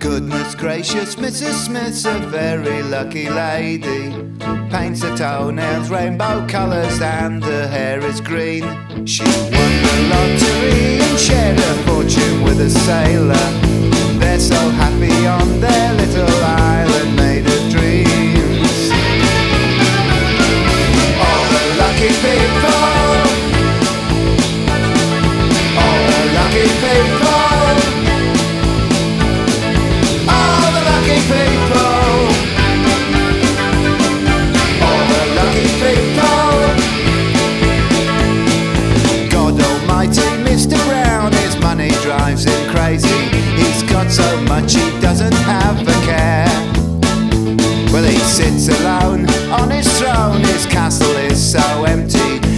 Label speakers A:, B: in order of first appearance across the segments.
A: Goodness gracious, Mrs. Smith's a very lucky lady. Paints her toenails rainbow colours and her hair is green. She won the lottery and shared her fortune with a sailor. They're so happy on their throne, his castle is so empty.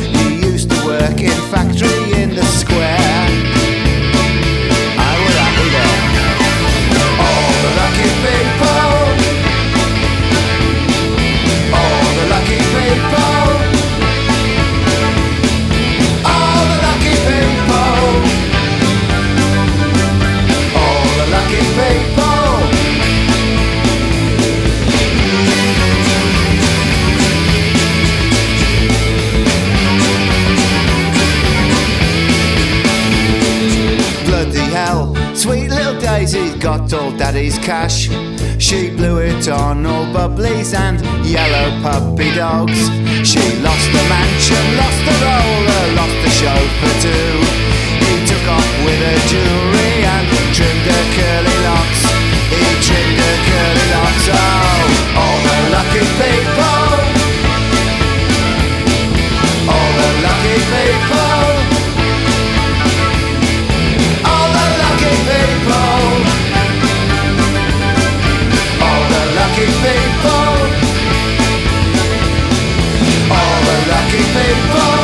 A: Daisy's got all daddy's cash. She blew it on all bubblies and yellow puppy dogs. She keep it for.